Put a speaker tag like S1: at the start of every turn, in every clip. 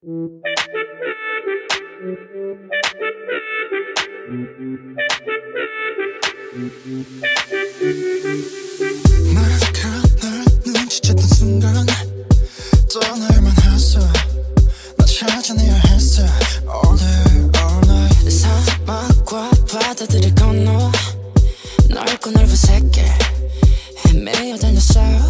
S1: 내가 널 눈치챘던 순간 떠날만 했어 나 찾아내야 했어. All day all night
S2: 사막과 바다들을 건너. 넓고 넓은 세계. 헤매어 다녔어. Baby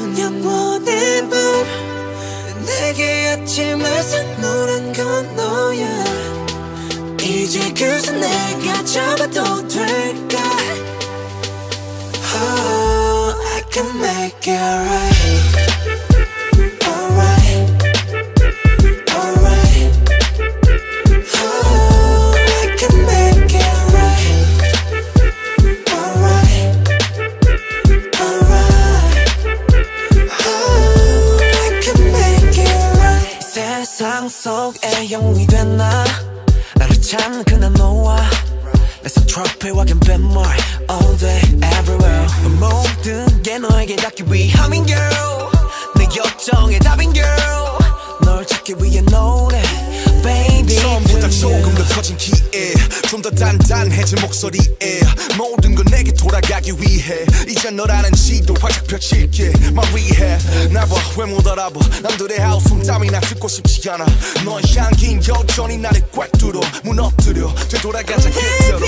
S2: 않던 영원의 밤 내게 아침을 선물한 건 너야. 이제 그새 내가 잡아도 될까? Oh I can make it right 속에 영웅이 됐나? 나를 찾는 그날 너와 내손 트로피와 갬뱀물 All day everywhere. 모든 게 너에게 닿기 위함인 girl. 내 요청의 답인 girl. 널 찾기 위해 노래 baby.
S3: 처음보다 조금 더 커진 키에 좀 더 단단해진 목소리에 돌아가기 위해. 이제 너라는 지도 활짝 펼칠게. 마리해. 나봐 왜못 알아봐? 남들의 하우스 땀이나 듣고 싶지 않아. 너의 향긴 여전히 나를 꽉 뚫어. 무너뜨려. 되돌아가자 그대로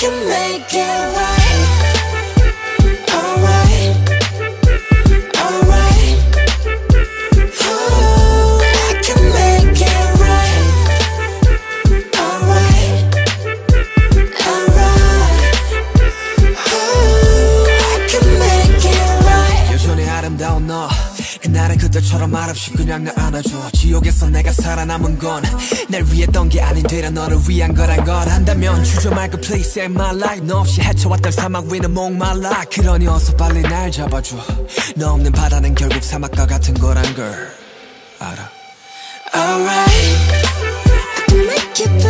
S2: can make it 너. 그날은 그때처럼 말없이 그냥 나 안아줘. 지옥에서 내가 살아남은 건 날 위했던 게 아닌 되려 너를 위한 거란 걸. 안다면 주저 말고 please save my life. 너 없이 헤쳐왔던 사막 위는 목말라. 그러니 어서 빨리 날 잡아줘. 너 없는 바다는 결국 사막과 같은 거란 걸. 알아. Alright. I can make it